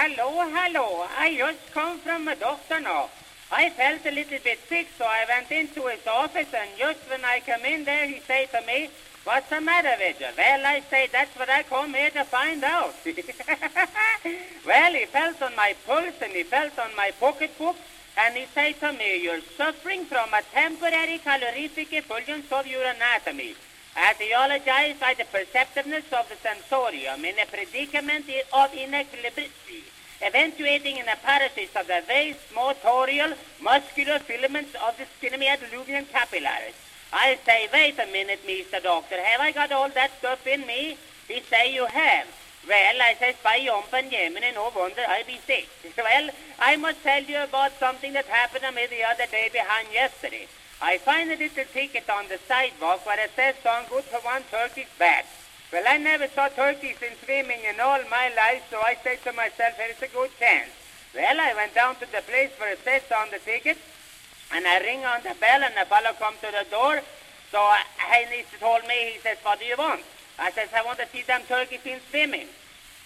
Hello, hello. I just come from a doctor now. I felt a little bit sick, so I went into his office, and just when I come in there, he said to me, What's the matter with you? Well, I say, that's what I come here to find out. well, he felt on my pulse, and he felt on my pocketbook, and he said to me, You're suffering from a temporary calorific effulgence of your anatomy. I theologize by the perceptiveness of the sensorium in a predicament of inequilibrity, eventuating in a paralysis of the vas motorial muscular filaments of the scinemia capillaries. I say, wait a minute, Mr. Doctor, have I got all that stuff in me? He say you have. Well, I says, by Jompen Yemen, no wonder I be sick. Well, I must tell you about something that happened to me the other day behind yesterday. I find a little ticket on the sidewalk where it says song good for one turkey's back. Well, I never saw turkeys in swimming in all my life, so I say to myself, it's a good chance. Well, I went down to the place where it says on the ticket, and I ring on the bell, and the fellow come to the door. So uh, he told me, he says, what do you want? I says, I want to see them turkeys in swimming.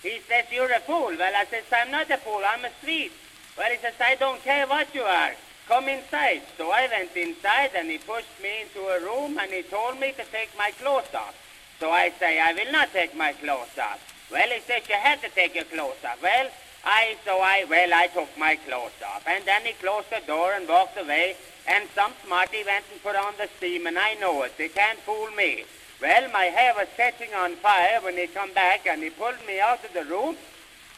He says, you're a fool. Well, I says, I'm not a fool, I'm a Swede. Well, he says, I don't care what you are. Come inside. So I went inside and he pushed me into a room and he told me to take my clothes off. So I say, I will not take my clothes off. Well, he says, you have to take your clothes off. Well, I, so I, well, I took my clothes off. And then he closed the door and walked away. And some smarty went and put on the steam, and I know it. They can't fool me. Well, my hair was catching on fire when he come back, and he pulled me out of the room,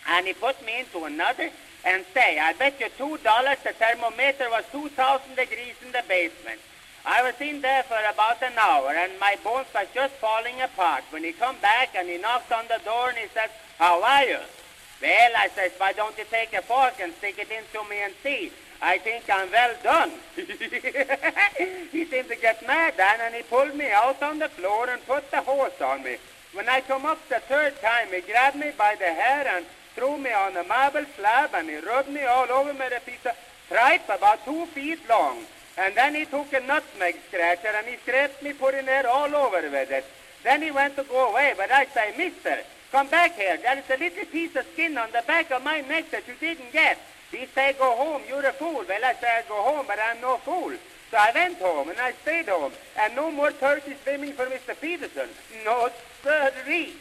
and he put me into another, and say, I bet you two dollars the thermometer was 2,000 degrees in the basement. I was in there for about an hour, and my bones was just falling apart. When he come back and he knocked on the door and he said, how are you? Well, I says, why don't you take a fork and stick it into me and see? I think I'm well done. he seemed to get mad then, and he pulled me out on the floor and put the horse on me. When I come up the third time, he grabbed me by the hair and threw me on a marble slab and he rubbed me all over with a piece of tripe about two feet long. And then he took a nutmeg scratcher and he scraped me putting it all over with it. Then he went to go away, but I say, mister, come back here. There is a little piece of skin on the back of my neck that you didn't get. He say, go home, you're a fool. Well, I say, I go home, but I'm no fool. So I went home and I stayed home. And no more turkey swimming for Mr. Peterson. No, sirree.